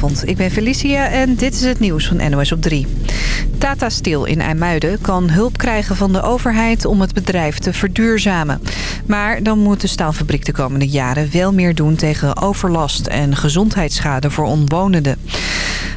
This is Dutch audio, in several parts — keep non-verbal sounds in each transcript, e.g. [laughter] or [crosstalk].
Ik ben Felicia en dit is het nieuws van NOS op 3. Tata Steel in IJmuiden kan hulp krijgen van de overheid om het bedrijf te verduurzamen. Maar dan moet de staalfabriek de komende jaren wel meer doen tegen overlast en gezondheidsschade voor omwonenden.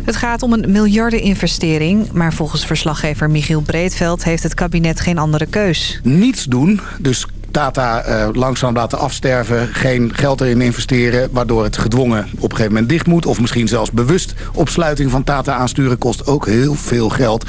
Het gaat om een miljardeninvestering, maar volgens verslaggever Michiel Breedveld heeft het kabinet geen andere keus. Niets doen, dus Tata uh, langzaam laten afsterven, geen geld erin investeren... waardoor het gedwongen op een gegeven moment dicht moet... of misschien zelfs bewust opsluiting van Tata aansturen... kost ook heel veel geld.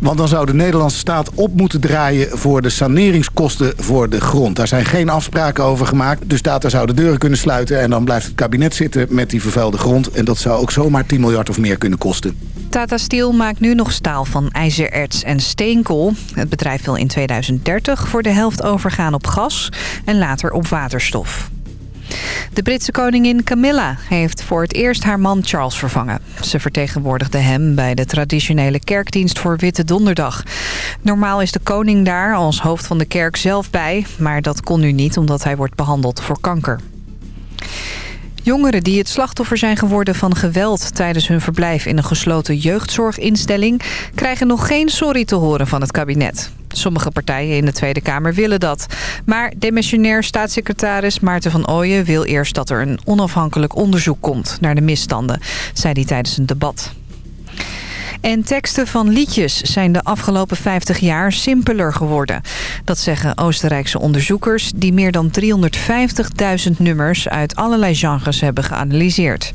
Want dan zou de Nederlandse staat op moeten draaien... voor de saneringskosten voor de grond. Daar zijn geen afspraken over gemaakt. Dus Tata zou de deuren kunnen sluiten... en dan blijft het kabinet zitten met die vervuilde grond. En dat zou ook zomaar 10 miljard of meer kunnen kosten. Tata Steel maakt nu nog staal van ijzererts en steenkool. Het bedrijf wil in 2030 voor de helft overgaan op gas en later op waterstof. De Britse koningin Camilla heeft voor het eerst haar man Charles vervangen. Ze vertegenwoordigde hem bij de traditionele kerkdienst voor Witte Donderdag. Normaal is de koning daar als hoofd van de kerk zelf bij... maar dat kon nu niet omdat hij wordt behandeld voor kanker. Jongeren die het slachtoffer zijn geworden van geweld tijdens hun verblijf in een gesloten jeugdzorginstelling krijgen nog geen sorry te horen van het kabinet. Sommige partijen in de Tweede Kamer willen dat. Maar demissionair staatssecretaris Maarten van Ooyen wil eerst dat er een onafhankelijk onderzoek komt naar de misstanden, zei hij tijdens een debat. En teksten van liedjes zijn de afgelopen 50 jaar simpeler geworden. Dat zeggen Oostenrijkse onderzoekers die meer dan 350.000 nummers uit allerlei genres hebben geanalyseerd.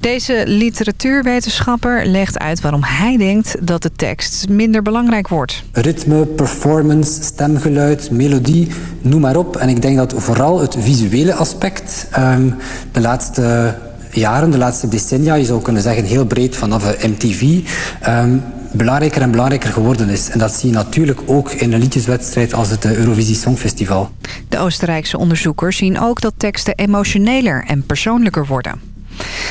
Deze literatuurwetenschapper legt uit waarom hij denkt dat de tekst minder belangrijk wordt. Ritme, performance, stemgeluid, melodie, noem maar op. En ik denk dat vooral het visuele aspect um, de laatste jaren, de laatste decennia, je zou kunnen zeggen heel breed vanaf MTV, um, ehm, belangrijker en belangrijker geworden is. En dat zie je natuurlijk ook in een liedjeswedstrijd als het Eurovisie Songfestival. De Oostenrijkse onderzoekers zien ook dat teksten emotioneler en persoonlijker worden.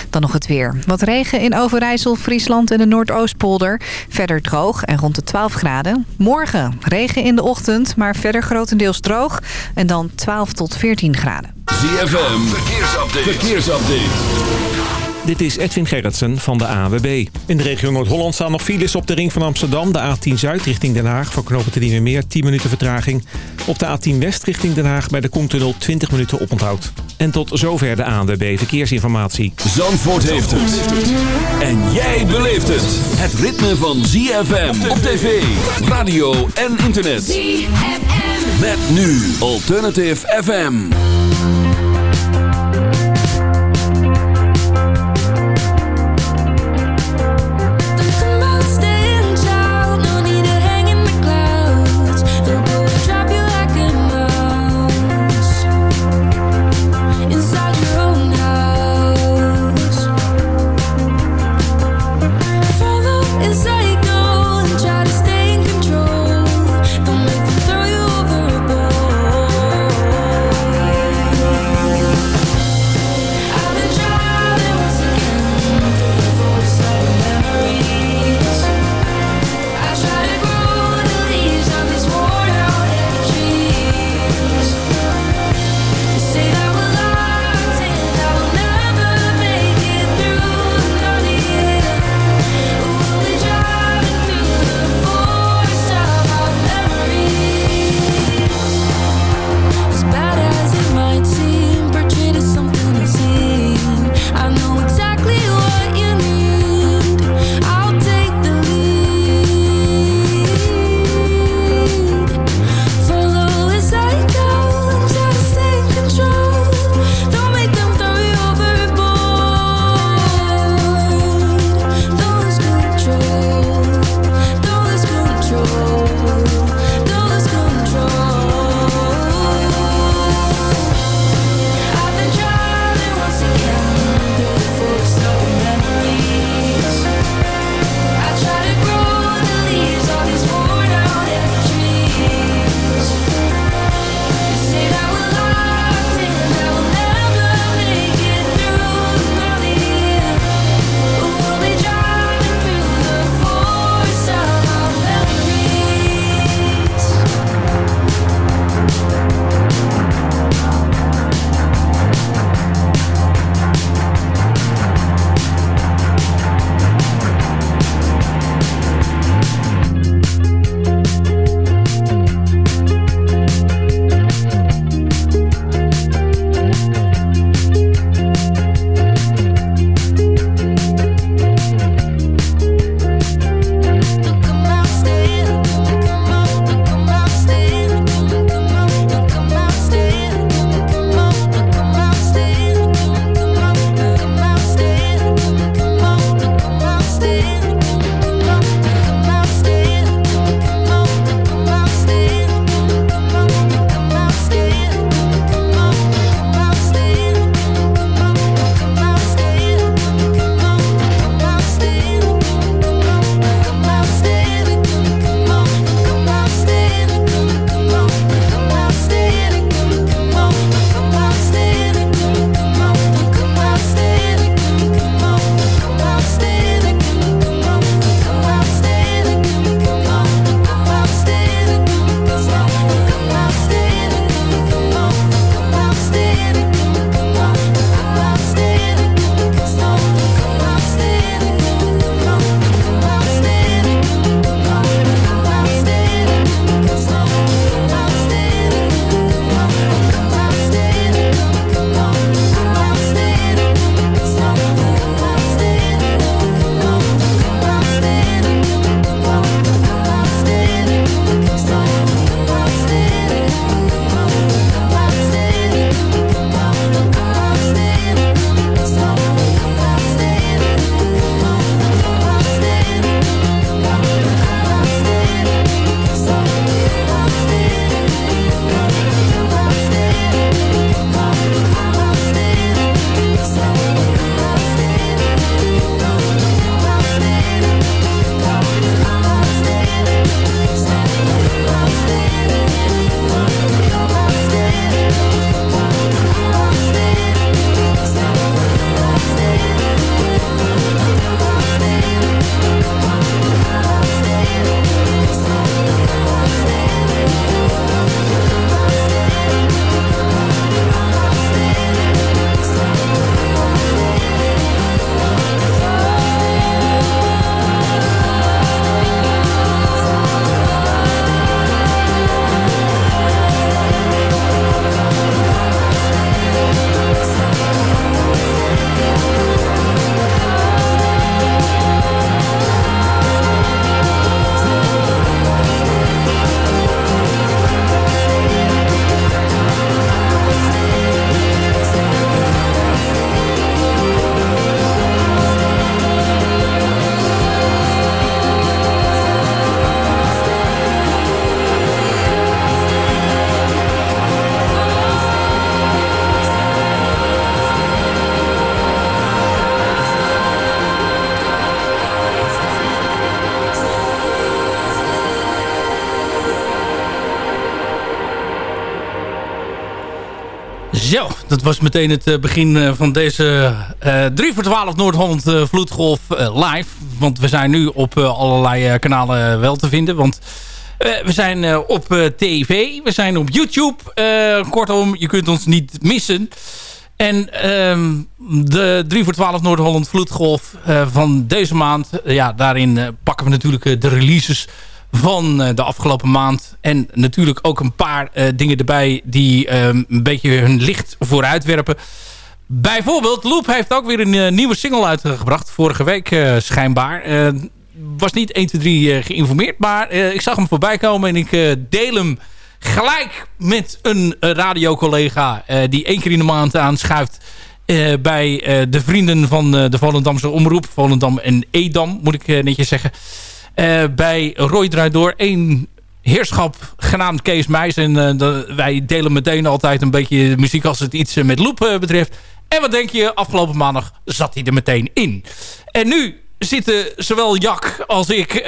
Dan nog het weer. Wat regen in Overijssel, Friesland en de Noordoostpolder. Verder droog en rond de 12 graden. Morgen regen in de ochtend, maar verder grotendeels droog. En dan 12 tot 14 graden. ZFM, verkeersupdate. verkeersupdate. Dit is Edwin Gerritsen van de AWB. In de regio Noord-Holland staan nog files op de ring van Amsterdam. De A10 Zuid richting Den Haag voor knopen te meer 10 minuten vertraging. Op de A10 West richting Den Haag bij de Koentunnel 20 minuten oponthoud. En tot zover de ANWB Verkeersinformatie. Zandvoort heeft het. En jij beleeft het. Het ritme van ZFM op tv, radio en internet. ZFM. Met nu Alternative FM. Was meteen het begin van deze 3 voor 12 Noord-Holland Vloedgolf live. Want we zijn nu op allerlei kanalen wel te vinden. Want we zijn op tv, we zijn op YouTube. kortom, je kunt ons niet missen. En ehm, de 3 voor 12 Noord-Holland Vloedgolf van deze maand. ja, daarin pakken we natuurlijk de releases van eh, de afgelopen maand. En natuurlijk ook een paar uh, dingen erbij die um, een beetje hun licht vooruitwerpen. Bijvoorbeeld, Loop heeft ook weer een uh, nieuwe single uitgebracht. Vorige week uh, schijnbaar. was niet 1, 2, 3 geïnformeerd. Maar ik zag hem voorbij komen en ik deel hem gelijk met een radiocollega... die één keer in de maand aanschuift... bij de vrienden van de Volendamse Omroep. Volendam en Edam, moet ik netjes zeggen. Uh, bij Roy Door één heerschap genaamd Kees Meijs. En uh, wij delen meteen altijd een beetje muziek als het iets met Loop betreft. En wat denk je? Afgelopen maandag zat hij er meteen in. En nu zitten zowel Jack als ik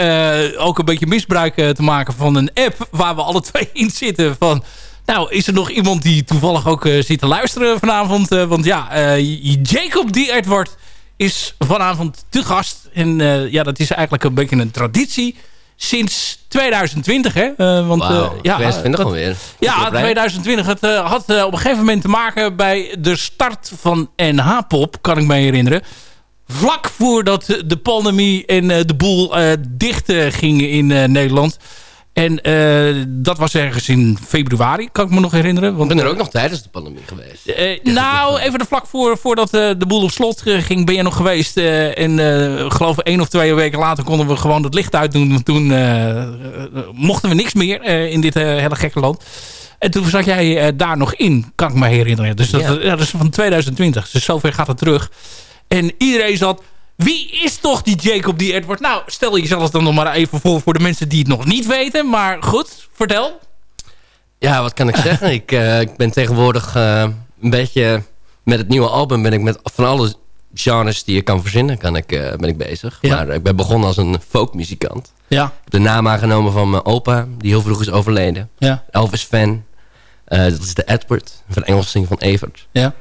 ook een beetje misbruik te maken van een app... waar we alle [laughs] twee in zitten van... Nou, is er nog iemand die toevallig ook zit te luisteren vanavond? want ja, Jacob die Edward is vanavond te gast. En uh, ja, dat is eigenlijk een beetje een traditie sinds 2020. Hè? Uh, want, wow, uh, ja, 2020 alweer. Ja, 2020. Het had op een gegeven moment te maken bij de start van NH-pop, kan ik me herinneren. Vlak voordat de pandemie en de boel dicht ging in Nederland... En uh, dat was ergens in februari, kan ik me nog herinneren. Want, ik ben er ook nog tijdens de pandemie geweest. Uh, nou, even de vlak voor, voordat uh, de boel op slot ging, ben je nog geweest. en geloof ik één of twee weken later konden we gewoon het licht uitdoen. Toen mochten we niks meer in dit hele gekke land. En toen zat jij daar nog in, kan ik me herinneren. Dus dat, ja. dat is van 2020. Dus zover gaat het terug. En iedereen zat wie is toch die Jacob die Edward? Nou, stel jezelf dan nog maar even voor voor de mensen die het nog niet weten. Maar goed, vertel. Ja, wat kan ik zeggen? ik, uh, ik ben tegenwoordig uh, een beetje... Met het nieuwe album ben ik met van alle genres die je kan verzinnen kan ik, uh, ben ik bezig. Ja. Maar ik ben begonnen als een folkmuzikant. Ja. Ik heb de naam aangenomen van mijn opa, die heel vroeg is overleden. Ja. Elvis fan. dat is de Edward, van Engels zingen van Evert. Ja.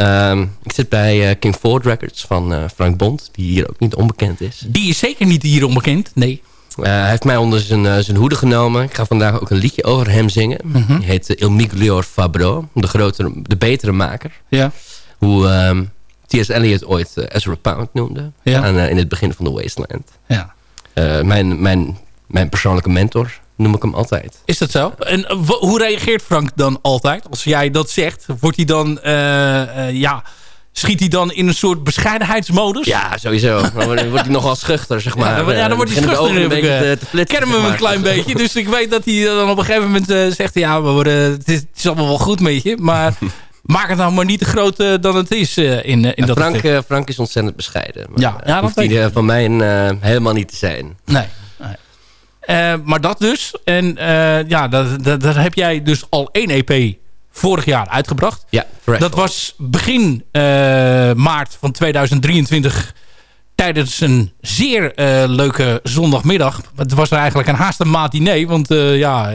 Um, ik zit bij uh, King Ford Records van uh, Frank Bond, die hier ook niet onbekend is. Die is zeker niet hier onbekend, nee. Uh, hij heeft mij onder zijn, zijn hoede genomen. Ik ga vandaag ook een liedje over hem zingen. Mm -hmm. Die heet Il Miglior Fabro, de, grotere, de betere maker. Ja. Hoe um, T.S. Eliot ooit Ezra Pound noemde. Ja. Aan, in het begin van The Wasteland. Ja. mijn, mijn, mijn persoonlijke mentor noem ik hem altijd. Is dat zo? En hoe reageert Frank dan altijd? Als jij dat zegt, wordt hij dan, uh, uh, ja, schiet hij dan in een soort bescheidenheidsmodus? Ja, sowieso. [laughs] Dan wordt hij nogal schuchter, zeg maar. Ja, dan, ja, dan wordt hij schuchter. Een beetje te, te flitsen, hem een klein beetje, dus ik weet dat hij dan op een gegeven moment uh, zegt, ja, we worden, het, is, het is allemaal wel goed met je, maar... [laughs] Maak het nou maar niet te groot uh, dan het is uh, in, in dat Frank, uh, Frank is ontzettend bescheiden. Maar, ja, ja, dat hoeft hij van mij helemaal niet te zijn. Nee. Uh, maar dat dus. En uh, ja, dat, heb jij dus al één EP vorig jaar uitgebracht. Ja, correct. Dat was begin uh, maart van 2023 tijdens een zeer leuke zondagmiddag. Het was eigenlijk een haast een matinee, want ja...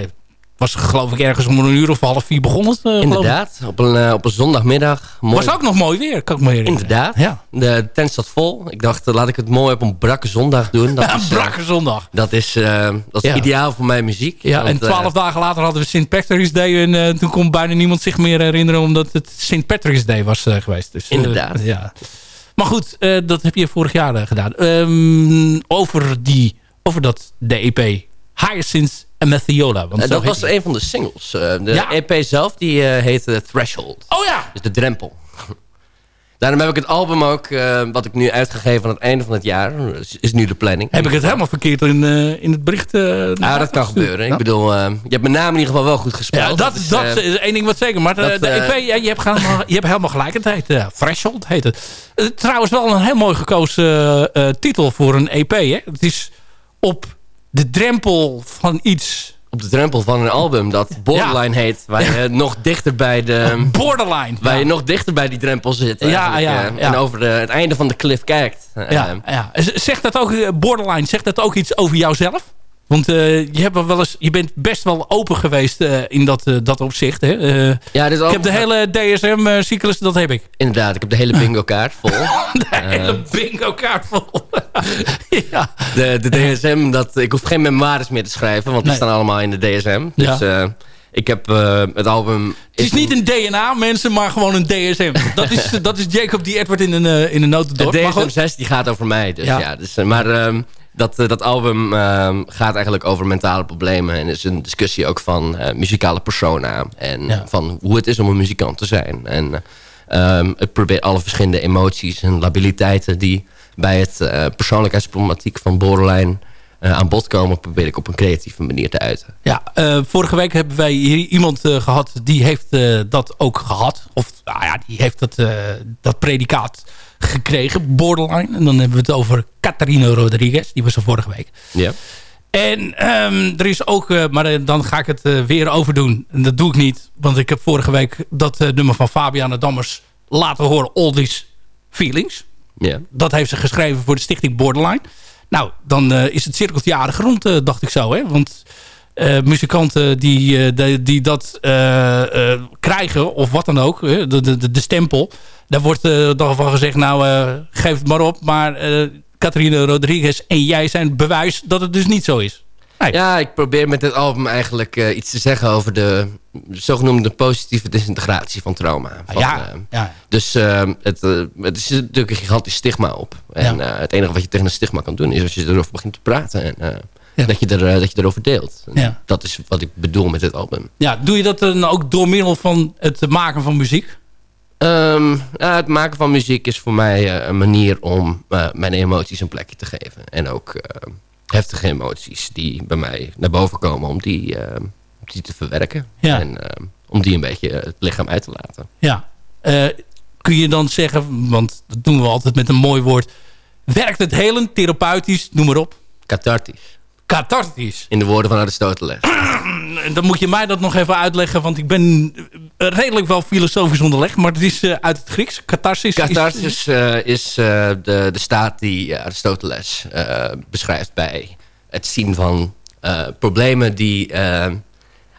was geloof ik ergens om een uur of half vier begonnen. Uh, Inderdaad, op een, uh, op een zondagmiddag. Mooi. Was ook nog mooi weer, kan ik me herinneren. Inderdaad, ja. de tent zat vol. Ik dacht, uh, laat ik het mooi op een brakke zondag doen. Dat ja, [laughs] is, brakke zondag. Dat is, dat is ja. ideaal voor mijn muziek. Ja, want, en twaalf dagen later hadden we St. Patrick's Day. En toen kon bijna niemand zich meer herinneren omdat het St. Patrick's Day was geweest. Dus, Inderdaad. ja. Maar goed, dat heb je vorig jaar gedaan. Um, over, die, over dat, de EP Hyacinth en Mathiola. Want uh, dat was een van de singles. Uh, de ja. EP zelf die uh, heette Threshold. Oh ja! Dus de drempel. [laughs] Daarom heb ik het album ook, wat ik nu uitgegeven aan het einde van het jaar, is, is nu de planning. Heb ik het helemaal verkeerd in, in het bericht? ja, dat kan gebeuren. Ja? Ik bedoel, je hebt mijn naam in ieder geval wel goed gespeeld. Ja, dat, is, dat is één ding wat zeker. Maar dat, de EP, ja, je, hebt helemaal, je hebt helemaal gelijk. Het heet Threshold, heet het. trouwens wel een heel mooi gekozen titel voor een EP. Hè? Het is op de drempel van iets... Op de drempel van een album dat Borderline ja. heet. Waar je nog dichter bij de... [laughs] Borderline. Waar je nog dichter bij die drempel zit. Ja, ja, ja, En over de, het einde van de cliff kijkt. Ja, ja. Zegt dat ook, Borderline, zegt dat ook iets over jouzelf? Want je, hebt wel eens, je bent best wel open geweest in dat, dat opzicht. Hè? ja, ik heb de hele DSM-cyclus, dat heb ik. Inderdaad, ik heb de hele bingo-kaart vol. [laughs] de hele bingo-kaart vol. [laughs] ja. de, de DSM, dat, ik hoef geen memoires meer te schrijven, want die staan allemaal in de DSM. Dus ja. Ik heb uh, het album... Het is niet een DNA, mensen, maar gewoon een DSM. Dat is, [laughs] dat is Jacob die Edward in een, uh, in een notendop. De DSM 6 die gaat over mij. Dus, ja. ja dus, maar um, dat, dat album um, gaat eigenlijk over mentale problemen. En is een discussie ook van muzikale persona. En ja. van hoe het is om een muzikant te zijn. En um, het probeert alle verschillende emoties en labiliteiten... die bij het persoonlijkheidsproblematiek van borderline uh, aan bod komen... probeer ik op een creatieve manier te uiten. Ja, uh, vorige week hebben wij hier iemand uh, gehad... die heeft dat ook gehad. Of nou ja, die heeft dat, dat predicaat gekregen, borderline. En dan hebben we het over Catarino Rodriguez. Die was er vorige week. Ja. En um, er is ook, maar dan ga ik het weer overdoen. En dat doe ik niet, want ik heb vorige week dat nummer van Fabiana Dammers laten horen. All These Feelings. Ja. Dat heeft ze geschreven voor de stichting Borderline. Nou, dan uh, is het cirkelt jaren grond, uh, dacht ik zo. Hè? Want uh, muzikanten die, die, die dat krijgen, of wat dan ook, de, de, de stempel... daar wordt dan van gezegd, nou, geef het maar op. Maar Catharine Rodriguez en jij zijn bewijs dat het dus niet zo is. Nee. Ja, ik probeer met dit album eigenlijk iets te zeggen over de zogenoemde positieve disintegratie van trauma. Van, ja, ja. Dus het, het is natuurlijk een gigantisch stigma op. En ja. het enige wat je tegen een stigma kan doen is als je erover begint te praten. En ja. dat, je er, dat je erover deelt. Ja. Dat is wat ik bedoel met dit album. Ja, doe je dat dan ook door middel van het maken van muziek? Um, ja, het maken van muziek is voor mij een manier om mijn emoties een plekje te geven. En ook heftige emoties die bij mij naar boven komen om die die te verwerken. Ja. En uh, om die een beetje het lichaam uit te laten. Ja. Uh, kun je dan zeggen, want dat doen we altijd met een mooi woord. Werkt het helen, therapeutisch, noem maar op? Cathartisch. Cathartisch. In de woorden van Aristoteles. [clears throat] dan moet je mij dat nog even uitleggen, want ik ben redelijk wel filosofisch onderlegd, maar het is uh, uit het Grieks. Catharsis. Catharsis is, uh, is uh, de, de staat die Aristoteles beschrijft bij het zien van problemen die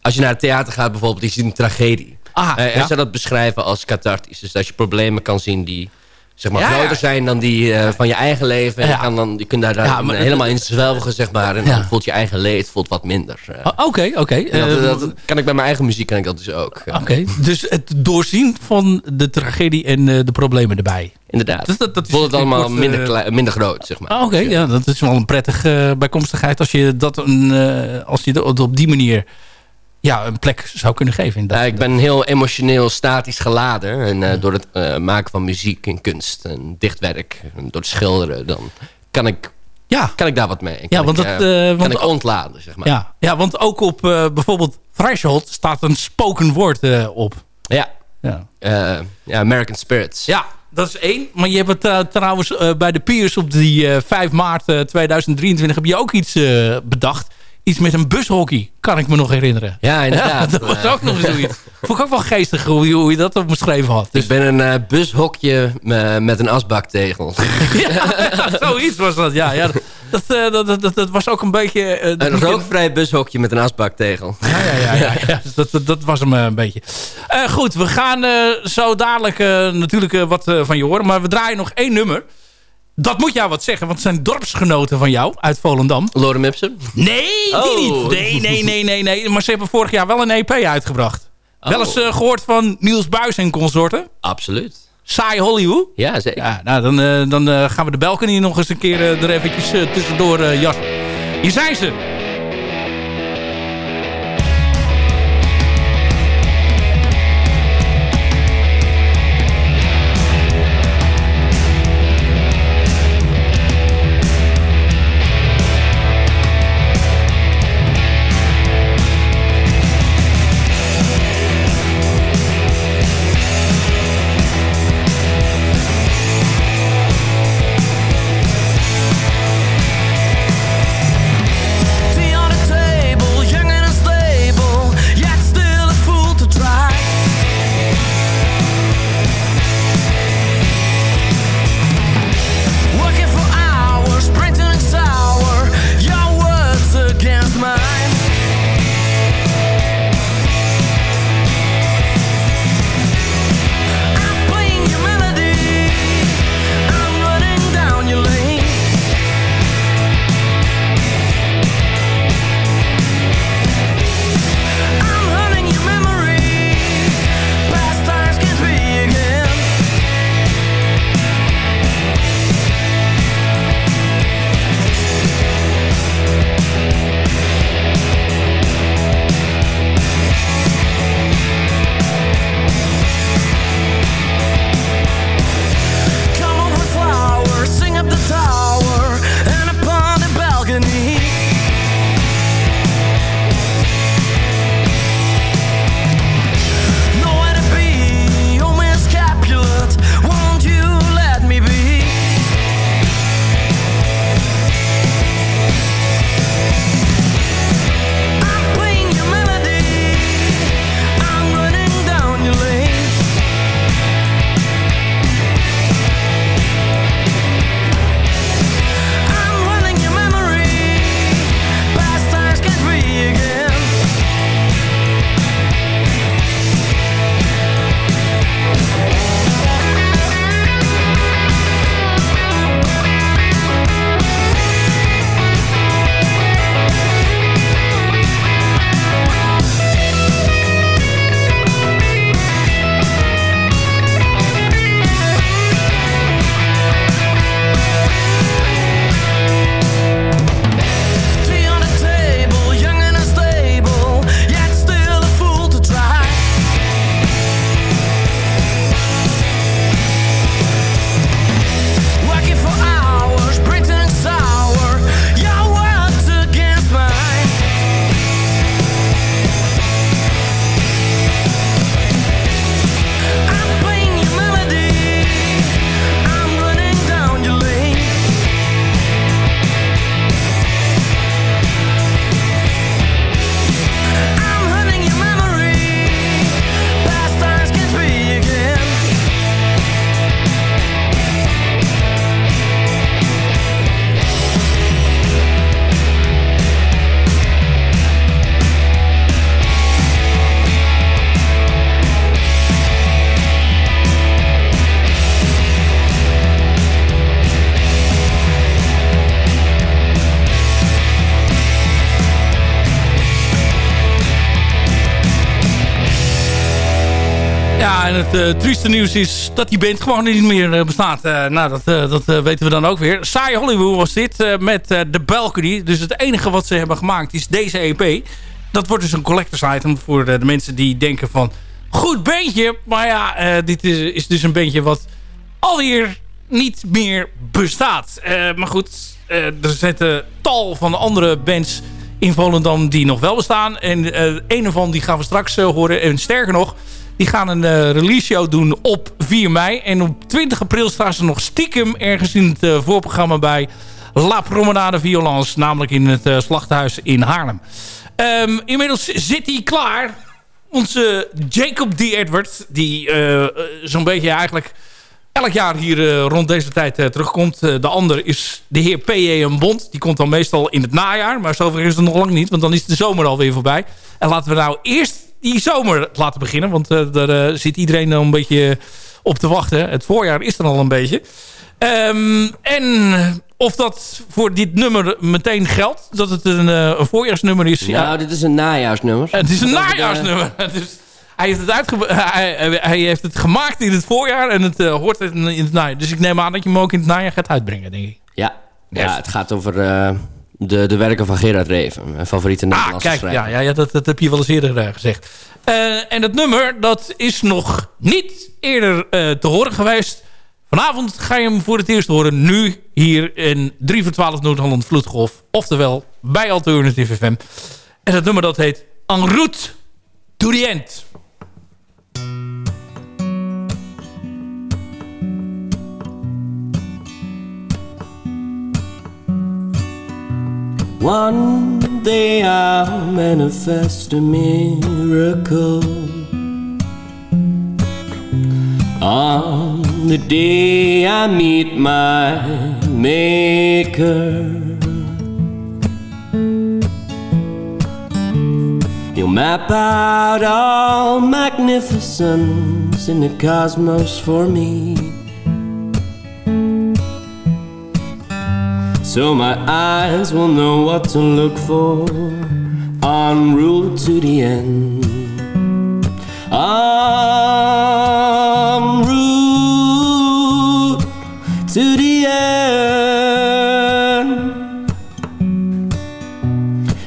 als je naar het theater gaat bijvoorbeeld, je ziet een tragedie. Ah, uh, en ja? zou dat beschrijven als cathartisch. Dus dat je problemen kan zien die zeg maar, groter ja. zijn dan die uh, van je eigen leven. En kan dan, je kunt daar, maar, helemaal in zwelgen, zeg maar. En dan voelt je eigen leed voelt wat minder. Oké, uh, oké. Okay, okay. dat, dat, kan ik bij mijn eigen muziek kan ik dat dus ook. Oké, okay. dus het doorzien van de tragedie en de problemen erbij. Inderdaad. Dus dat, dat voelt het allemaal kort, minder, klein, minder groot, zeg maar. Ah, oké, ja, dat is wel een prettige bijkomstigheid als je dat een, als je dat op die manier ja, een plek zou kunnen geven. In dat, ja, ik ben heel emotioneel statisch geladen. En uh, door het uh, maken van muziek en kunst en dichtwerk, en door het schilderen, dan kan ik, ja. kan ik daar wat mee. ja, want ik, dat, uh, kan want ik ontladen, zeg maar. Ja, ja want ook op bijvoorbeeld Threshold staat een spoken woord op. Ja. Ja. ja, American Spirits. Ja, dat is één. Maar je hebt het trouwens bij de Piers op die 5 maart 2023 heb je ook iets bedacht iets met een bushockey, kan ik me nog herinneren. Ja, [laughs] inderdaad. Ja, dat was ook nog zoiets. Vond ik ook wel geestig hoe je, hoe je dat beschreven had. Dus... Ik ben een uh, bushokje met een asbaktegel. [laughs] ja, zoiets was dat, ja. ja dat, uh, dat, dat, dat, was ook een beetje... Uh, een rookvrij bushokje met een asbaktegel. Ja, ja, ja. ja, ja. [laughs] dat, dat, dat, was hem een beetje. goed, we gaan zo dadelijk natuurlijk wat van je horen. Maar we draaien nog één nummer. Dat moet jou wat zeggen, want het zijn dorpsgenoten van jou uit Volendam. Lorem Ipsum? Nee, die oh. niet. Nee, nee, nee, nee, nee. Maar ze hebben vorig jaar wel een EP uitgebracht. Oh. Wel eens uh, gehoord van Niels Buis en consorten? Absoluut. Saai Hollywood? Ja, zeker. Ja, nou, dan, uh, dan uh, gaan we de Belken hier nog eens een keer er eventjes tussendoor jassen. Hier zijn ze. Het uh, trieste nieuws is dat die band gewoon niet meer bestaat. Uh, nou, dat, uh, dat weten we dan ook weer. Saai Hollywood was dit met de Balcony. Dus het enige wat ze hebben gemaakt is deze EP. Dat wordt dus een collectors item voor de, mensen die denken van... Goed bandje, maar ja, dit is, is, dus een bandje wat alweer niet meer bestaat. maar goed, er zitten tal van andere bands in Volendam die nog wel bestaan. En een ervan die gaan we straks horen. En sterker nog... Die gaan een uh, release show doen op 4 mei. En op 20 april staan ze nog stiekem ergens in het uh, voorprogramma bij La Promenade Violence. Namelijk in het uh, slachthuis in Haarlem. Um, inmiddels zit hij klaar. Onze Jacob D. Edward. Die zo'n beetje eigenlijk elk jaar hier rond deze tijd terugkomt. de ander is de heer P.J. Bond. Die komt dan meestal in het najaar. Maar zover is het nog lang niet. Want dan is de zomer alweer voorbij. En laten we nou eerst die zomer laten beginnen. Want uh, daar uh, zit iedereen dan een beetje op te wachten. Het voorjaar is er al een beetje. Um, en of dat voor dit nummer meteen geldt. Dat het een, uh, een voorjaarsnummer is. Nou, ja. dit is een najaarsnummer. Het is een najaarsnummer. [laughs] Dus hij, heeft het uitge hij, hij, heeft het gemaakt in het voorjaar. En het hoort in, in het najaar. Dus ik neem aan dat je hem ook in het najaar gaat uitbrengen, denk ik. Ja, ja het gaat over de, de werken van Gerard Reven. Mijn favoriete Nederlandse ah, kijk, Ja, ja, ja dat, dat heb je wel eens eerder uh, gezegd. Uh, en het nummer, dat is nog niet eerder uh, te horen geweest. Vanavond ga je hem voor het eerst horen. Nu hier in 3 voor 12 Noord-Holland Vloedgolf. Oftewel bij Alternative FM. En het nummer dat heet En route to the end. One day I'll manifest a miracle. On the day I meet my Maker, He'll map out all magnificence in the cosmos for me. So my eyes will know what to look for en route to the end. En route to the end.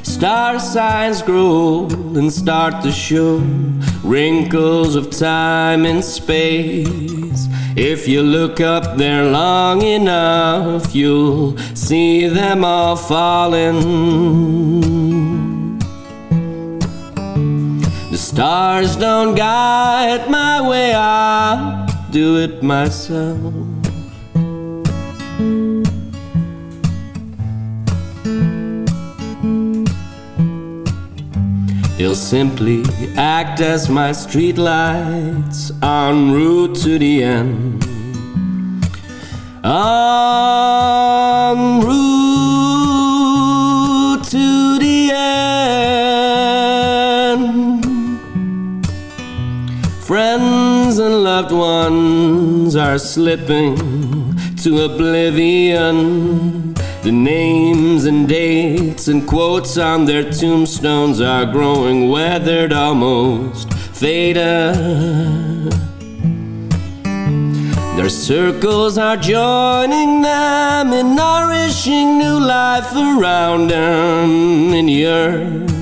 Star signs grow and start to show wrinkles of time and space. If you look up there long enough, you'll see them all falling. The stars don't guide my way, I'll do it myself. They'll simply act as my streetlights en route to the end. En route to the end. Friends and loved ones are slipping to oblivion. The names and dates and quotes on their tombstones are growing weathered, almost faded. Their circles are joining them in nourishing new life around them in the earth.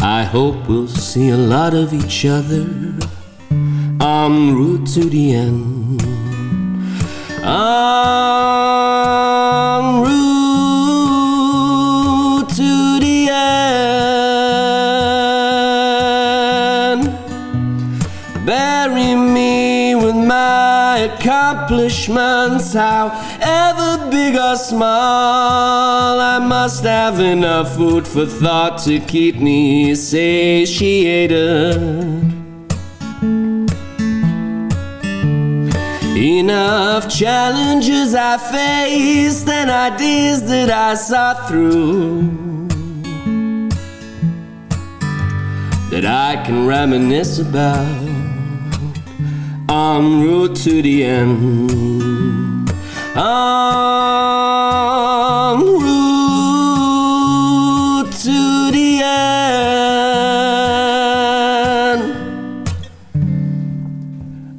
I hope we'll see a lot of each other en route to the end. En route to the end. Bury me with my accomplishments, however big or small. I must have enough food for thought to keep me satiated. Enough challenges I faced and ideas that I saw through that I can reminisce about en route to the end. En route to the end.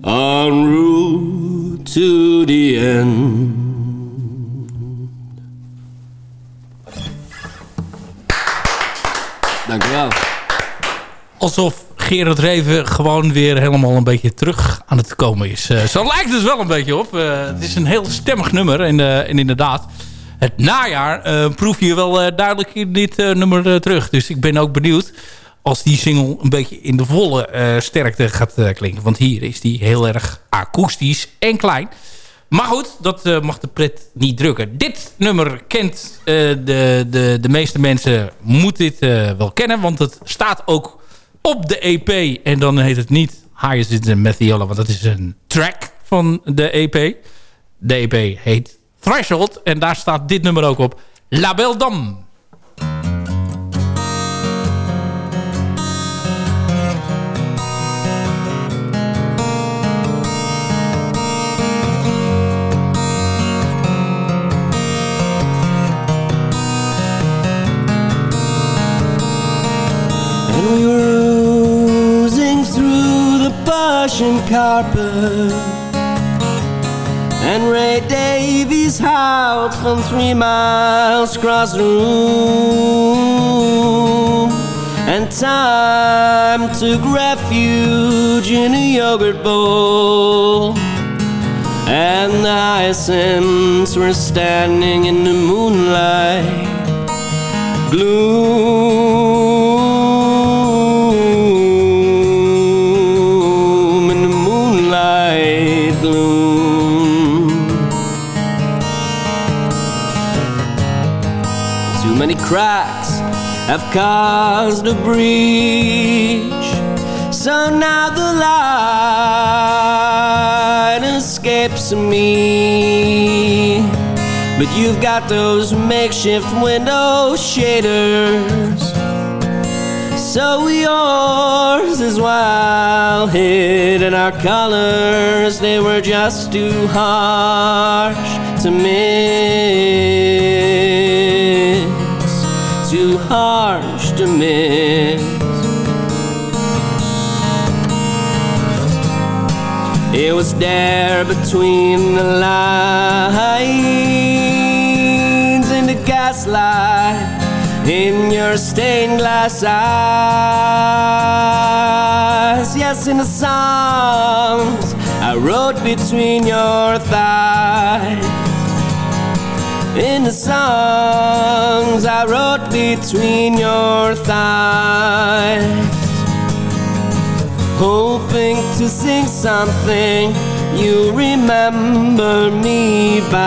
En route. To the end. Dankjewel. Alsof Gerard Reven gewoon weer helemaal een beetje terug aan het komen is. Uh, zo lijkt het wel een beetje op. Uh, het is een heel stemmig nummer. En, en inderdaad, het najaar proef je wel duidelijk in dit nummer terug. Dus ik ben ook benieuwd als die single een beetje in de volle sterkte gaat klinken. Want hier is die heel erg akoestisch en klein. Maar goed, dat mag de pret niet drukken. Dit nummer kent de, de, de meeste mensen, moet dit wel kennen. Want het staat ook op de EP. En dan heet het niet Hyacinth en Methiola, want dat is een track van de EP. De EP heet Threshold en daar staat dit nummer ook op. La Belle Dame. Russian carpet. And Ray Davies howled from three miles across the room. And time took refuge in a yogurt bowl. And the hyacinths were standing in the moonlight. Gloom cracks have caused a breach. So now the light escapes me. But you've got those makeshift window shaders. So yours is wild hidden our colors, they were just too harsh to miss too harsh to miss. It was there between the lines in the gaslight in your stained glass eyes. Yes, in the songs I wrote between your thighs in the songs I wrote between your thighs, hoping to sing something you remember me by.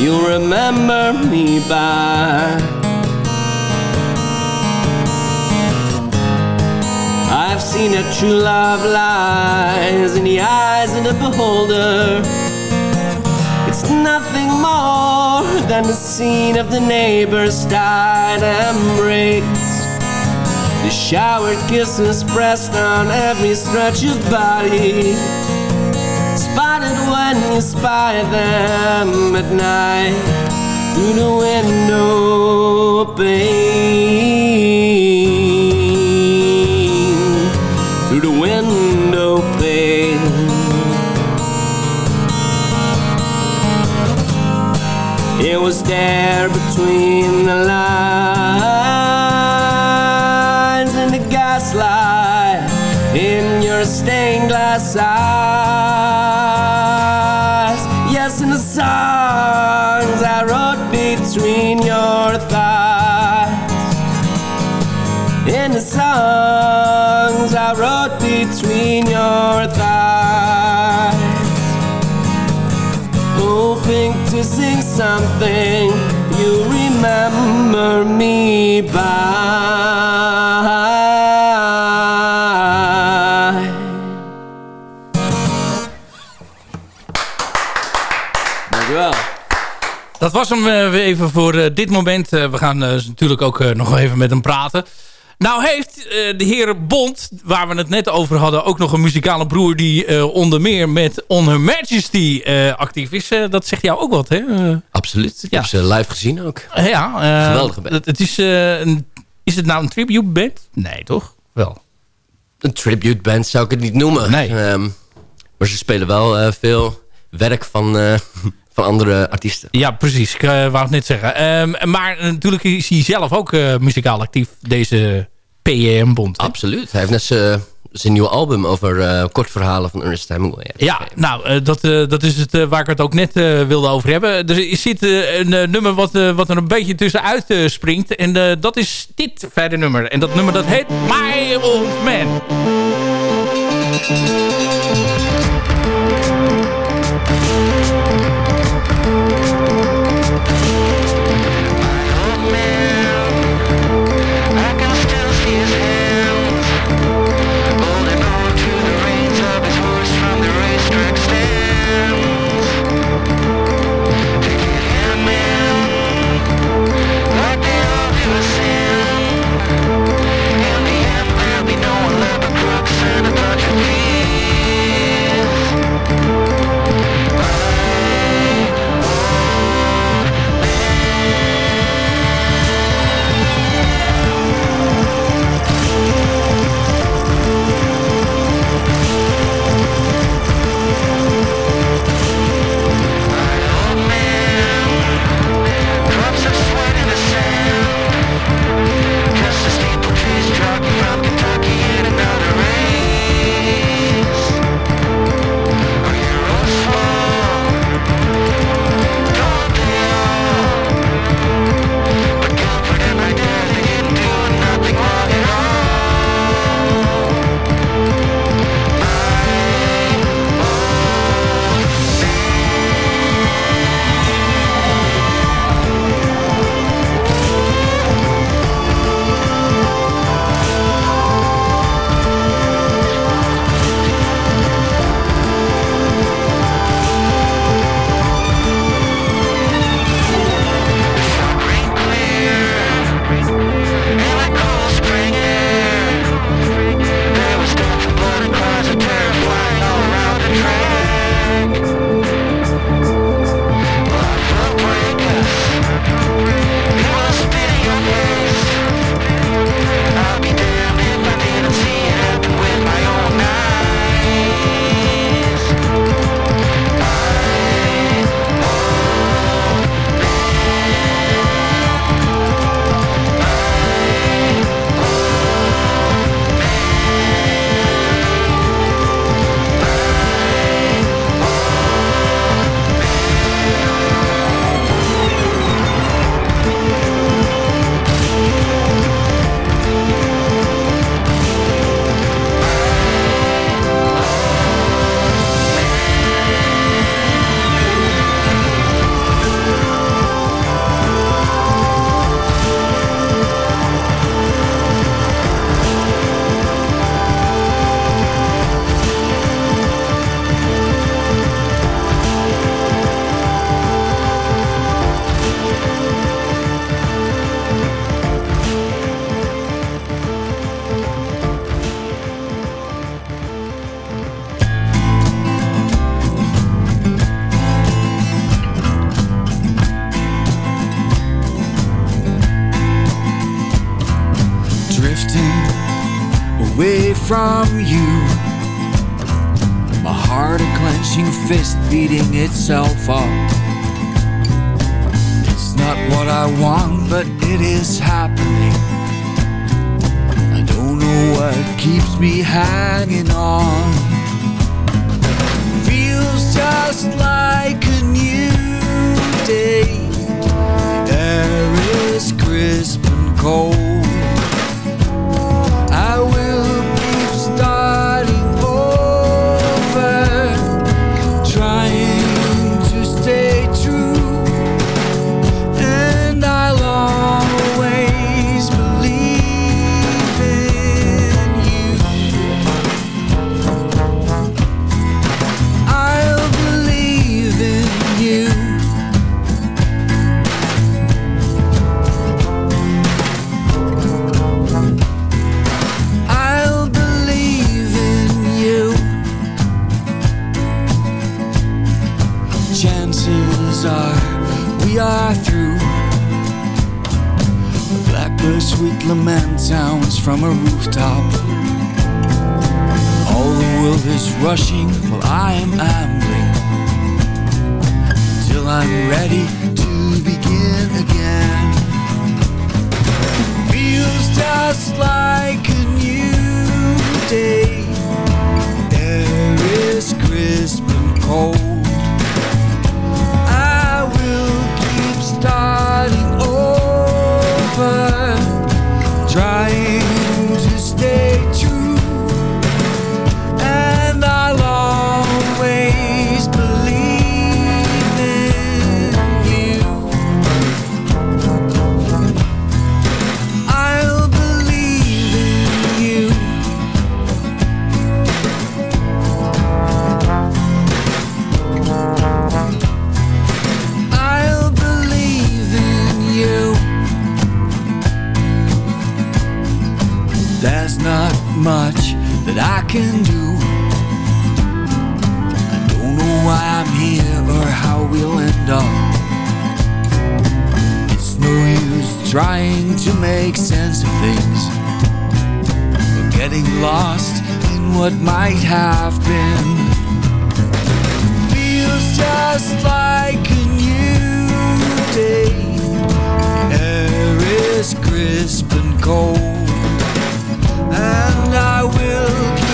You remember me by. I've seen that true love lies in the eyes of the beholder. Than the scene of the neighbor's tired embrace. The showered kisses pressed on every stretch of body. Spotted when you spy them at night through the window pane. Was hem uh, even voor uh, dit moment. Uh, we gaan natuurlijk ook nog even met hem praten. Nou heeft de heer Bond, waar we het net over hadden... ook nog een muzikale broer die onder meer met On Her Majesty actief is. dat zegt jou ook wat, hè? Absoluut. Ik ja. heb ze live gezien ook. ja. Geweldige band. Het, het is, een, is het nou een tribute band? Nee, toch? Wel. een tribute band zou ik het niet noemen. Nee. Ehm, maar ze spelen wel veel werk van, van andere artiesten. Ja, precies. Ik wou het net zeggen. Ehm, maar natuurlijk is hij zelf ook muzikaal actief, deze PEM-bond. Absoluut. Hij heeft net zijn zijn nieuwe album over uh, kortverhalen van Ernest Hemingway. Ja, nou, uh, dat, uh, dat is het waar ik het ook net wilde over hebben. Er zit een nummer wat, wat er een beetje tussenuit springt. En dat is dit verder nummer. En dat nummer dat heet My Old Man. What might have been. Feels just like a new day. Air is crisp and cold. And I will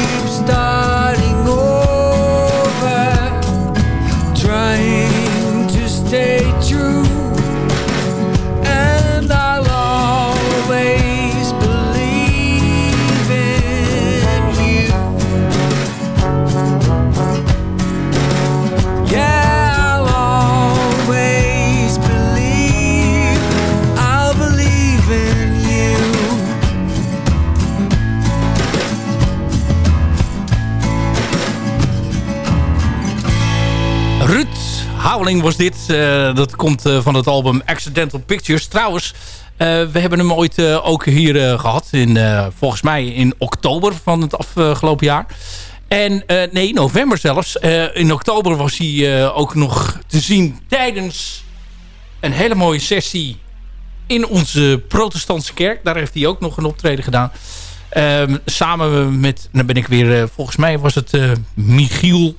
Ruud Houweling was dit. Eh, dat komt eh, van het album Accidental Pictures. Trouwens, eh, we hebben hem ooit ook hier eh, gehad. In, volgens mij in oktober van het afgelopen jaar. En eh, nee, november zelfs. In oktober was hij ook nog te zien tijdens een hele mooie sessie in onze protestantse kerk. Daar heeft hij ook nog een optreden gedaan. Ehm, samen met, dan ben ik weer, volgens mij was het Michiel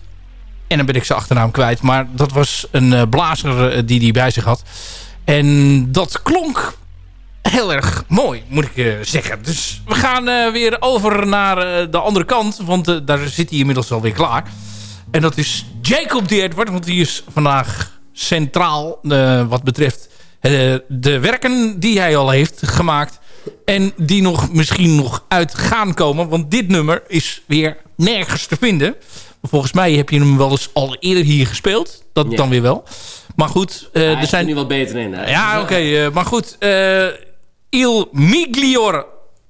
en dan ben ik zijn achternaam kwijt. Maar dat was een eh, blazer eh, die hij bij zich had. En dat klonk heel erg mooi, moet ik eh, zeggen. Dus we gaan weer over naar de andere kant. Want daar zit hij inmiddels alweer klaar. En dat is Jacob de Edward. Want die is vandaag centraal wat betreft de werken die hij al heeft gemaakt. En die nog misschien nog uit gaan komen. Want dit nummer is weer nergens te vinden. Volgens mij heb je hem wel eens al eerder hier gespeeld. Dat Ja. dan weer wel. Maar goed, eh, Hij er er zijn... nu wat beter in. hè? Ja, oké. eh, maar goed. eh, Il Miglior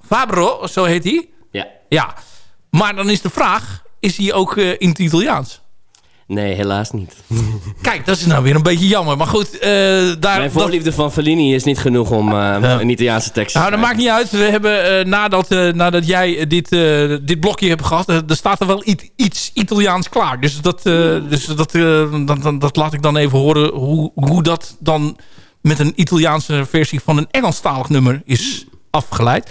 Fabro, zo heet hij. Ja. Ja. Maar dan is de vraag, is hij ook in het Italiaans? Nee, helaas niet. [laughs] Kijk, dat is nou weer een beetje jammer. Maar goed, eh, daar... Mijn dat- voorliefde van Fellini is niet genoeg om eh, een Italiaanse tekst te Nou, dat maakt niet uit. We hebben eh, nadat, nadat jij dit, dit blokje hebt gehad, eh, er staat er wel iets, iets Italiaans klaar. Dus, dat, dus dat, dat, dat, dat laat ik dan even horen hoe, hoe dat dan met een Italiaanse versie van een Engelstalig nummer is afgeleid.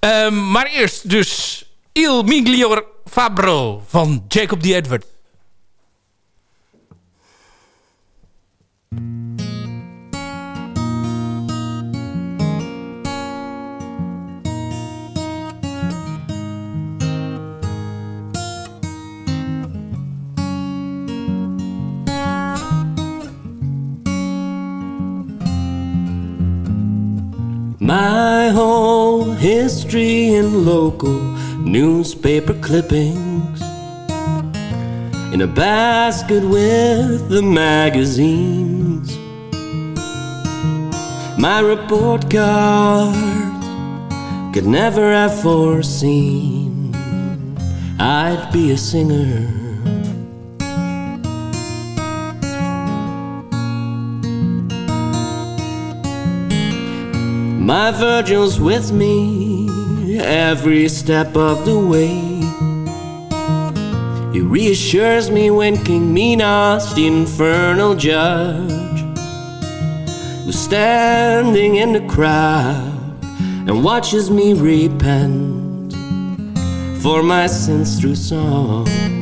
Ehm, maar eerst dus Il Miglior Fabro van Jacob D. Edward. My whole history in local newspaper clippings in a basket with the magazines. My report cards could never have foreseen I'd be a singer. My Virgil's with me every step of the way. He reassures me when King Minos, the infernal judge, was standing in the crowd and watches me repent for my sins through song.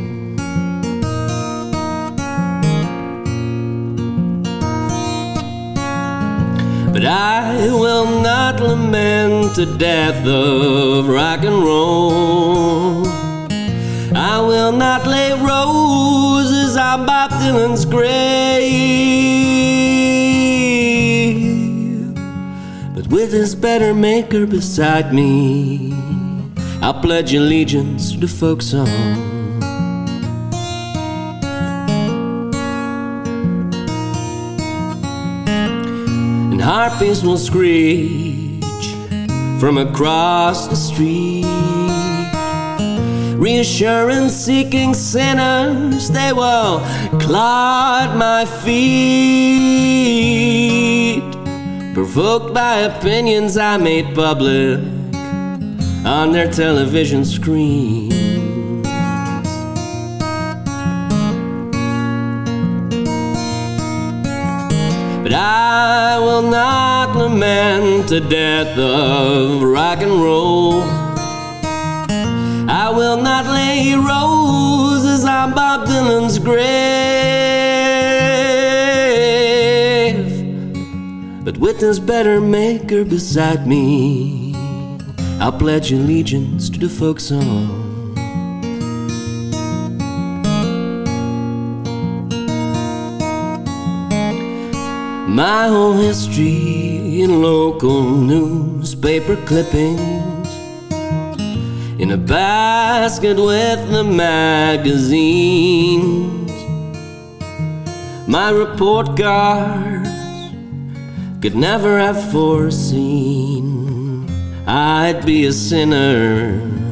But I will not lament the death of rock and roll. I will not lay roses on Bob Dylan's grave. But with his better maker beside me, I'll pledge allegiance to the folk song. Harpies will screech from across the street. Reassurance seeking sinners, they will clod my feet. Provoked by opinions I made public on their television screens. But I will not lament the death of rock and roll. I will not lay roses on Bob Dylan's grave. But with this better maker beside me, I'll pledge allegiance to the folk song. My whole history in local newspaper clippings in a basket with the magazines. My report cards could never have foreseen I'd be a sinner.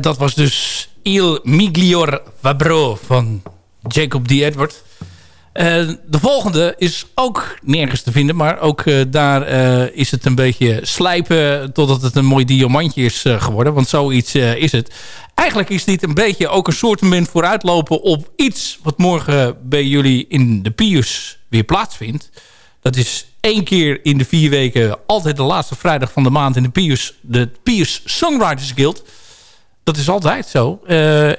Dat was dus Il Miglior Fabro van Jacob D. Edward. Uh, de volgende is ook nergens te vinden. Maar ook uh, daar uh, is het een beetje slijpen totdat het een mooi diamantje is geworden. Want zoiets is het. Eigenlijk is dit een beetje ook een soort vooruitlopen op iets wat morgen bij jullie in de Pius weer plaatsvindt. Dat is één keer in de vier weken altijd de laatste vrijdag van de maand in de Pius, de Pius Songwriters Guild. Dat is altijd zo.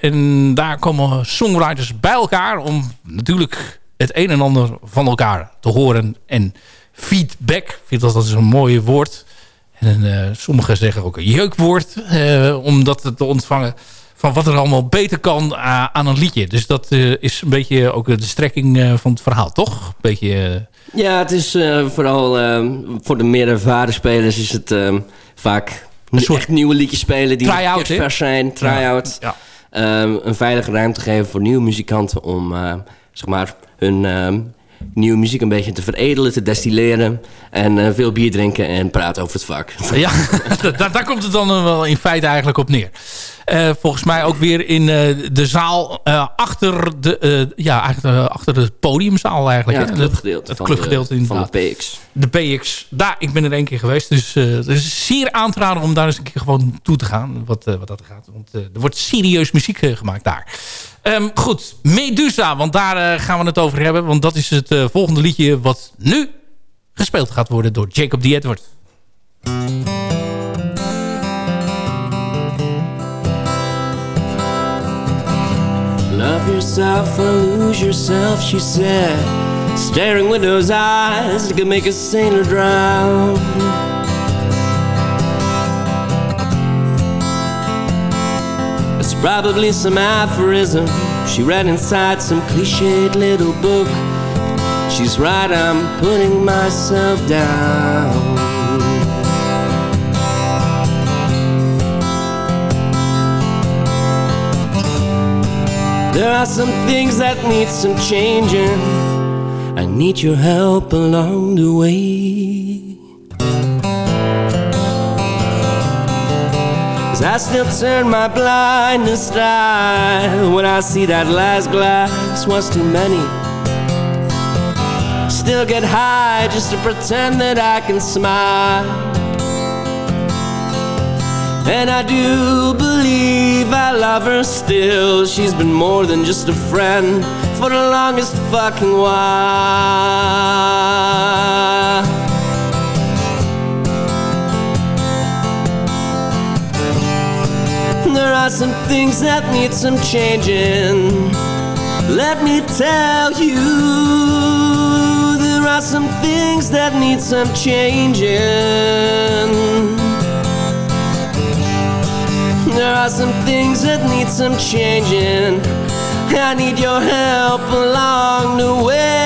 en daar komen songwriters bij elkaar om natuurlijk het een en ander van elkaar te horen. En feedback, ik vind dat dat is een mooi woord. En uh, sommigen zeggen ook een jeukwoord. Uh, om dat te ontvangen van wat er allemaal beter kan aan een liedje. Dus dat is een beetje ook de strekking van het verhaal, toch? Beetje... Ja, het is vooral voor de meer ervaren spelers is het vaak een soort echt nieuwe liedjes spelen die vers zijn. Try-out. Ja. Ja. een veilige ruimte geven voor nieuwe muzikanten om zeg maar hun uh, nieuwe muziek een beetje te veredelen, te destilleren. En uh, veel bier drinken en praten over het vak. [laughs] Ja, [laughs] daar, daar, komt het dan wel in feite eigenlijk op neer. Uh, volgens mij ook weer in uh, de zaal achter, de, ja, eigenlijk, achter de podiumzaal eigenlijk. Ja, het clubgedeelte, het, clubgedeelte van, de, van de PX. De PX, daar, ik ben er één keer geweest. Dus het is zeer aan te raden om daar eens een keer gewoon toe te gaan. Wat, wat dat gaat. Want er wordt serieus muziek gemaakt daar. Um, goed, Medusa, want daar uh, gaan we het over hebben. Want dat is het uh, volgende liedje wat nu gespeeld gaat worden door Jacob D. Edward. Love yourself or lose yourself, she said. Staring with those eyes could make a sailor drown. Probably some aphorism she read inside some cliched little book. She's right, I'm putting myself down. There are some things that need some changing. I need your help along the way. I still turn my blindness eye when I see that last glass was too many. Still get high just to pretend that I can smile. And I do believe I love her still. She's been more than just a friend for the longest fucking while. Are some things that need some changing. Let me tell you, there are some things that need some changing. There are some things that need some changing. I need your help along the way.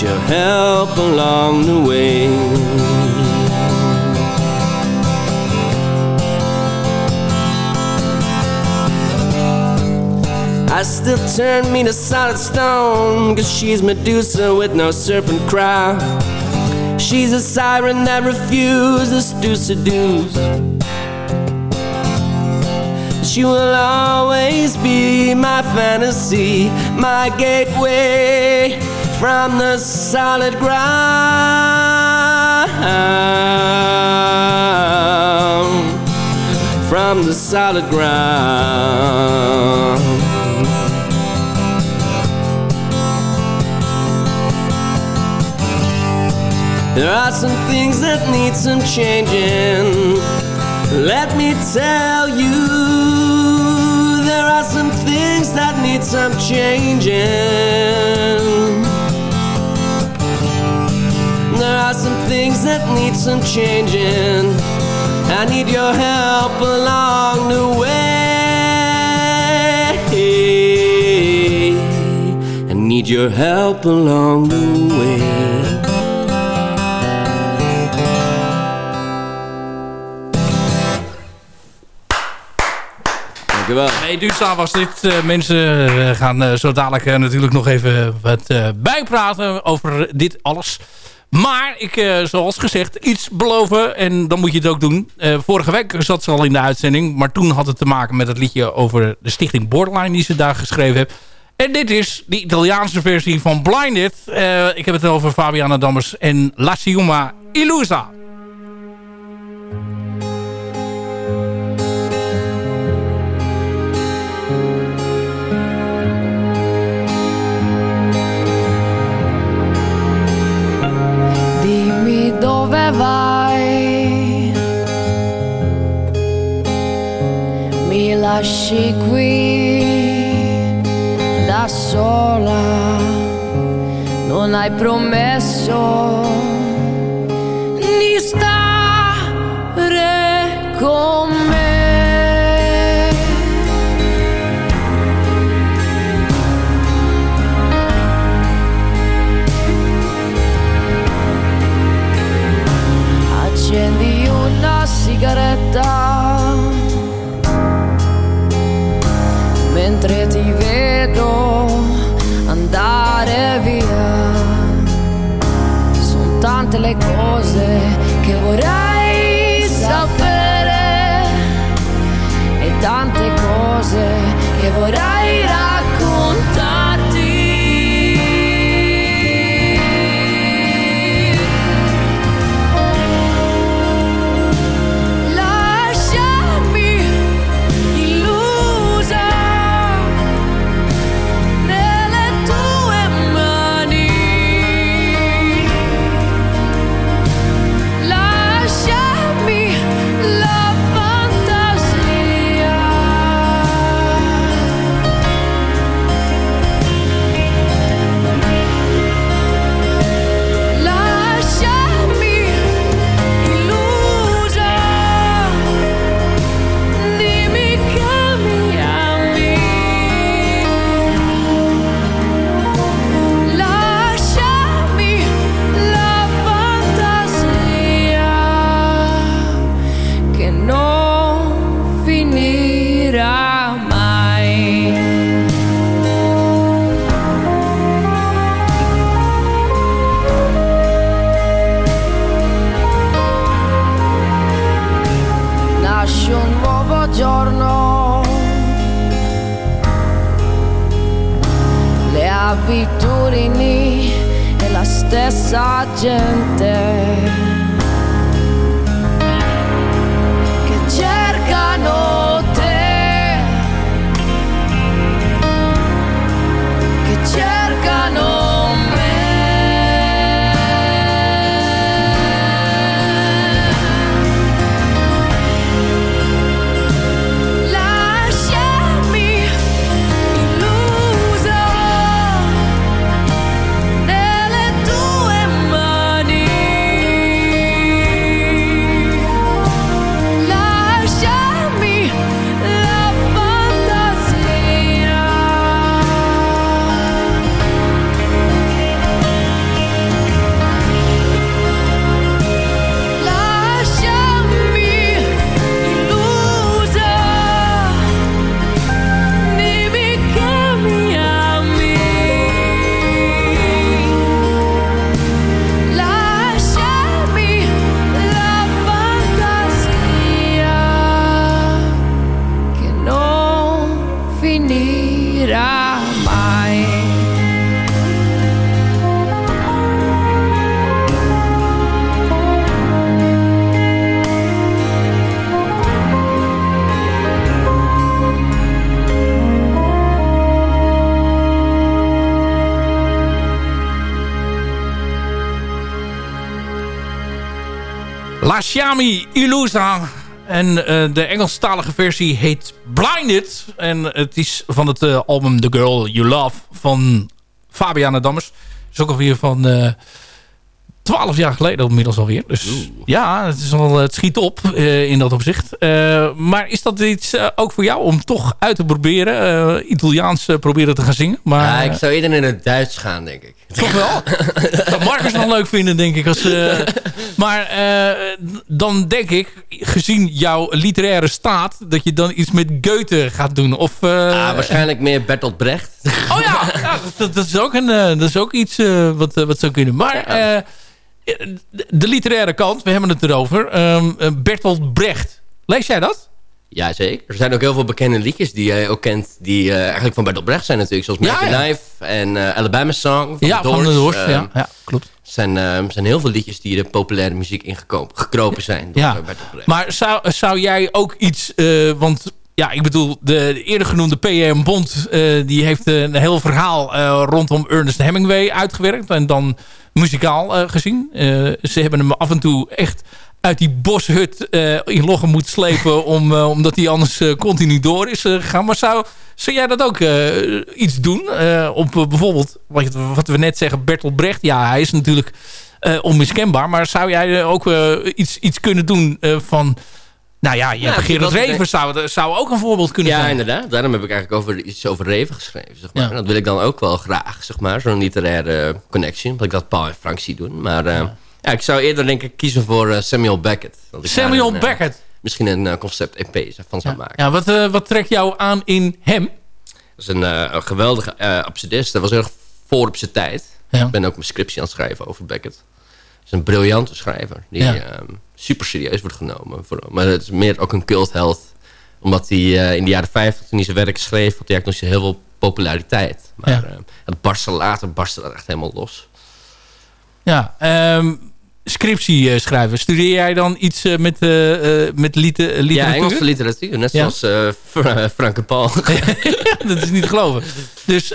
Your help along the way. I still turn me to solid stone Cause she's Medusa with no serpent crown She's a siren that refuses to seduce. She will always be my fantasy My gateway from the solid ground. From the solid ground There are some things that need some changing. Let me tell you, there are some things that need some changing. There are some things that need some changing. I need your help along the way. I need your help along the way. Medusa was dit. Uh, mensen gaan uh, zo dadelijk uh, natuurlijk nog even wat bijpraten over dit alles. Maar ik, zoals gezegd, iets beloven en dan moet je het ook doen. vorige week zat ze al in de uitzending, maar toen had het te maken met het liedje over de stichting Borderline die ze daar geschreven heeft. En dit is de Italiaanse versie van Blinded. ik heb het over Fabiana Dammers en La Ciuma Illusa. promessa. Lasciami Illusa. En eh, de Engelstalige versie heet Blinded. En het is van het eh, album The Girl You Love van Fabiana Dammers. is ook alweer van eh 12 jaar geleden inmiddels alweer. Dus ja, het, is al, het schiet op eh, in dat opzicht. Eh, maar is dat iets eh, ook voor jou om toch uit te proberen? Italiaans proberen te gaan zingen? Maar, Ja, ik zou eerder in het Duits gaan, denk ik. toch wel? [laughs] dat Marcus wel leuk vinden, denk ik. Als, maar dan denk ik, gezien jouw literaire staat... dat je dan iets met Goethe gaat doen. Of, Ah, waarschijnlijk meer Bertolt Brecht. Oh ja, [laughs] ja dat, dat is ook, een, eh, dat is ook iets eh, wat, eh, wat zou kunnen. Maar de, literaire kant, we hebben het erover. Ehm, eh, Bertolt Brecht. Lees jij dat? Ja, zeker. Er zijn ook heel veel bekende liedjes die jij ook kent... die eh, eigenlijk van Bertolt Brecht zijn natuurlijk. Zoals Ja, Make ja. a Knife en eh, Alabama Song van ja, de van de Doors. Doors. Ehm, ja, ja, klopt. Zijn, eh, zijn heel veel liedjes die de populaire muziek ingekropen zijn door Ja. Bertolt Brecht. Maar zou, zou jij ook iets... want ja, ik bedoel, de, de eerder genoemde P.M. Bond... eh, die heeft een heel verhaal eh, rondom Ernest Hemingway uitgewerkt. En dan muzikaal eh, gezien. Ze hebben hem af en toe echt uit die boshut in Lochem moeten slepen... [laughs] om, omdat hij anders continu door is gegaan. Maar zou, zou jij dat ook iets doen? Op bijvoorbeeld, wat, wat we net zeggen, Bertolt Brecht. Ja, hij is natuurlijk onmiskenbaar. Maar zou jij ook iets, iets kunnen doen van... Nou ja, je Ja, hebt Gerard Reven zou, zou ook een voorbeeld kunnen Ja, zijn. inderdaad. Daarom heb ik eigenlijk over iets over Reven geschreven. Zeg maar. Ja. Dat wil ik dan ook wel graag, zeg maar. Zo'n literaire connectie. Dat ik dat Paul en Frank zie doen. Maar eh, ja. ik zou eerder denk ik kiezen voor eh, Samuel Beckett. Samuel een, eh, Beckett. misschien een eh, concept-EP van zou maken. Ja, wat, eh, wat trekt jou aan in hem? Dat is een, een geweldige absurdist. Dat was heel erg voor op zijn tijd. Ja. Ik ben ook mijn scriptie aan het schrijven over Beckett. Is een briljante schrijver. Die Ja. ehm, super serieus wordt genomen. Voor- Maar het is meer ook een cultheld. Omdat hij eh, in de jaren 50, toen hij zijn werk schreef... had hij eigenlijk nog niet heel veel populariteit. Maar Ja. eh, het barstte later barstte dat echt helemaal los. Ja, ehm, scriptie schrijven. Studeer jij dan iets eh, met, eh, eh, met lite- literatuur? Ja, Engelse literatuur. Net Ja. zoals Fra- Frank en Paul. [laughs] dat is niet te geloven. Dus,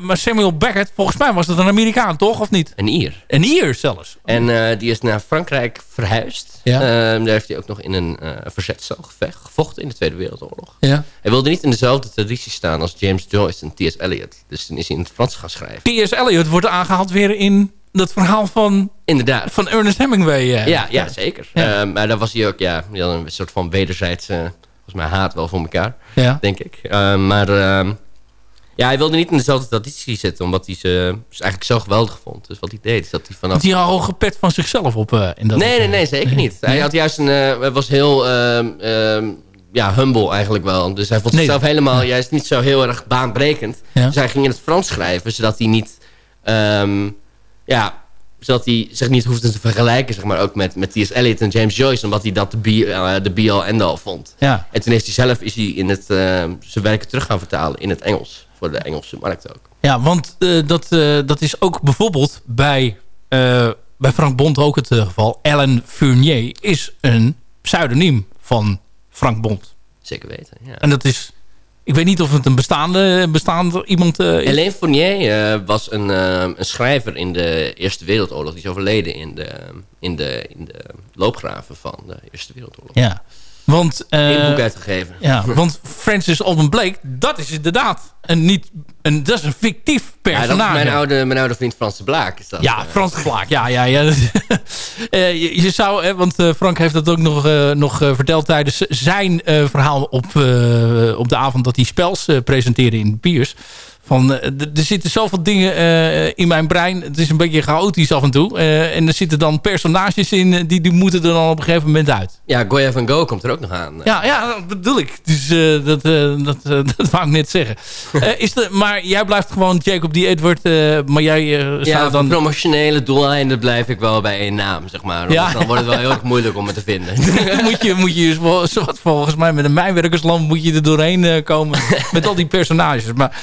maar Samuel Beckett, volgens mij was dat een Amerikaan, toch? Of niet? Een Ier. Een Ier zelfs. En die is naar Frankrijk verhuisd. Ja. Daar heeft hij ook nog in een gevecht, gevochten in de Tweede Wereldoorlog. Ja. Hij wilde niet in dezelfde traditie staan als James Joyce en T.S. Eliot. Dus toen is hij in het Frans gaan schrijven. T.S. Eliot wordt aangehaald weer in dat verhaal van, Inderdaad. van Ernest Hemingway. eh. Ja, ja, zeker. Ja. Ehm, maar daar was hij ook, ja, een soort van wederzijds, eh, volgens mij haat wel voor elkaar, Ja. denk ik. Maar ehm, ja, hij wilde niet in dezelfde traditie zitten, omdat hij ze eigenlijk zo geweldig vond. Dus wat hij deed, is dat hij vanaf... Had hij al hoge pet van zichzelf op eh, in dat Nee, nee, nee, zeker niet. Hij had juist een, eh, hij was heel, ehm, ehm, ja, humble eigenlijk wel. Dus hij vond Nee. zichzelf helemaal juist niet zo heel erg baanbrekend. Ja. Dus hij ging in het Frans schrijven, zodat hij niet, ehm, ja, zodat hij zich niet hoefde te vergelijken, zeg maar, ook met, met T.S. Eliot en James Joyce, omdat hij dat de be, eh, de be all end all vond. Ja. En toen heeft hij zelf is hij in het, ehm, zijn werken terug gaan vertalen in het Engels, voor de Engelse markt ook. Ja, want eh, dat, dat is ook bijvoorbeeld bij bij Frank Bond ook het geval. Ellen Fournier is een pseudoniem van Frank Bond. Zeker weten, ja. En dat is... Ik weet niet of het een bestaande, bestaande iemand uh, is. Hélène Fournier uh, was een, uh, een, schrijver in de Eerste Wereldoorlog. Die is overleden in de, in de, in de loopgraven van de Eerste Wereldoorlog. Ja. Want, Eén boek uitgegeven. Ja, want Francis Alban Blake, dat is inderdaad een, niet, een, dat is een fictief personage. Ja, dat is mijn oude, mijn oude vriend Frans de Blaak. Is dat, ja, Frans de Blaak. Ja, ja, ja. [laughs] je, je, zou, hè, want Frank heeft dat ook nog, uh, nog verteld tijdens zijn uh, verhaal op, uh, op de avond dat hij spels presenteerde in Piers. Van, er zitten zoveel dingen uh, in mijn brein. Het is een beetje chaotisch af en toe. Uh, en er zitten dan personages in, die, die moeten er dan op een gegeven moment uit. Ja, Goya van Go komt er ook nog aan. Ja, ja dat bedoel ik. Dus uh, dat, dat, [laughs] dat wou ik net zeggen. is de, maar jij blijft gewoon Jacob die Edward. maar jij ja, dan... promotionele doeleinden blijf ik wel bij één naam, zeg maar. Ja. Dan wordt het wel heel erg moeilijk om het te vinden. [laughs] moet je, moet je dus wat, volgens mij met een mijnwerkersland moet je er doorheen komen. [laughs] met al die personages. Maar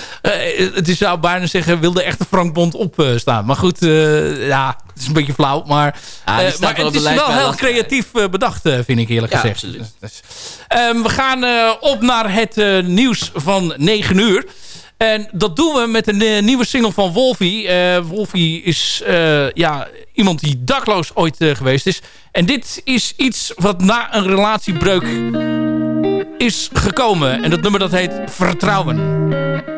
het is, zou bijna zeggen, wilde echt de Frank Bond opstaan. maar goed, uh, ja, het is een beetje flauw. Maar, ah, uh, maar het is wel heel creatief bedacht, vind ik eerlijk ja, gezegd. Absoluut. Dus, um, we gaan op naar het nieuws van 9 uur. En dat doen we met een nieuwe single van Wolfie. Wolfie is ja, iemand die dakloos ooit geweest is. En dit is iets wat na een relatiebreuk is gekomen. En dat nummer dat heet Vertrouwen.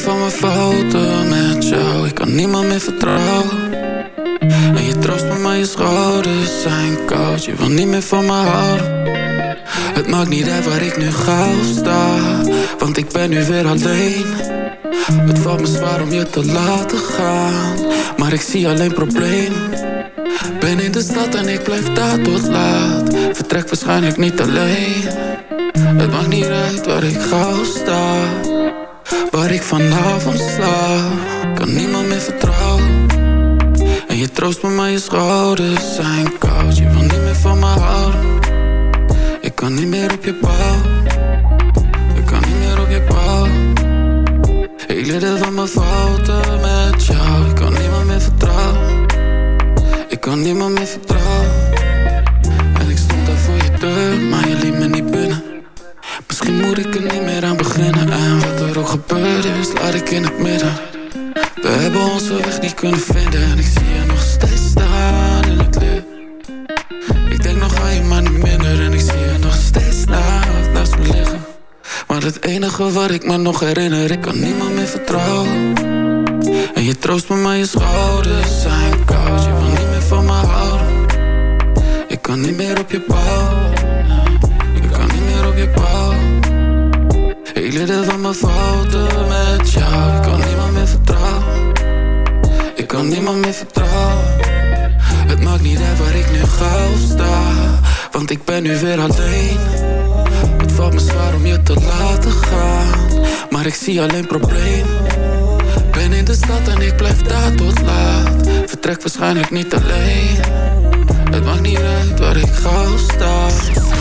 Van mijn fouten met jou. Ik kan niemand meer vertrouwen. En je troost me maar je schouders zijn koud. Je wil niet meer van me houden. Het maakt niet uit waar ik nu ga sta Want ik ben nu weer alleen. Het valt me zwaar om je te laten gaan Maar ik zie alleen problemen. Ben in de stad en ik blijf daar tot laat. Vertrek waarschijnlijk niet alleen. Het maakt niet uit waar ik ga sta Waar ik vanavond slaap Kan niemand meer vertrouwen. En je troost me maar je schouders zijn koud. Je wil niet meer van me houden. Ik kan niet meer op je bouwen. Ik kan niet meer op je bouwen. Ik leerde van mijn fouten met jou. Ik kan niemand meer vertrouwen. Ik kan niemand meer vertrouwen laat ik in het midden. We hebben onze weg niet kunnen vinden En ik zie je nog steeds staan in het licht. Ik denk nog aan je, maar niet minder En ik zie je nog steeds naast me liggen. Maar het enige wat ik me nog herinner Ik kan niemand meer vertrouwen. En je troost me, maar je schouders zijn koud Je wil niet meer van me houden. Ik kan niet meer op je bouwen. Ik kan niet meer op je bouwen ik leerde van mijn fouten met jou. Ik kan niemand meer vertrouwen. Ik kan niemand meer vertrouwen. Het maakt niet uit waar ik nu ga sta. Want ik ben nu weer alleen. Het valt me zwaar om je te laten gaan. Maar ik zie alleen problemen. Ben in de stad en ik blijf daar tot laat. Vertrek waarschijnlijk niet alleen. Het maakt niet uit waar ik ga sta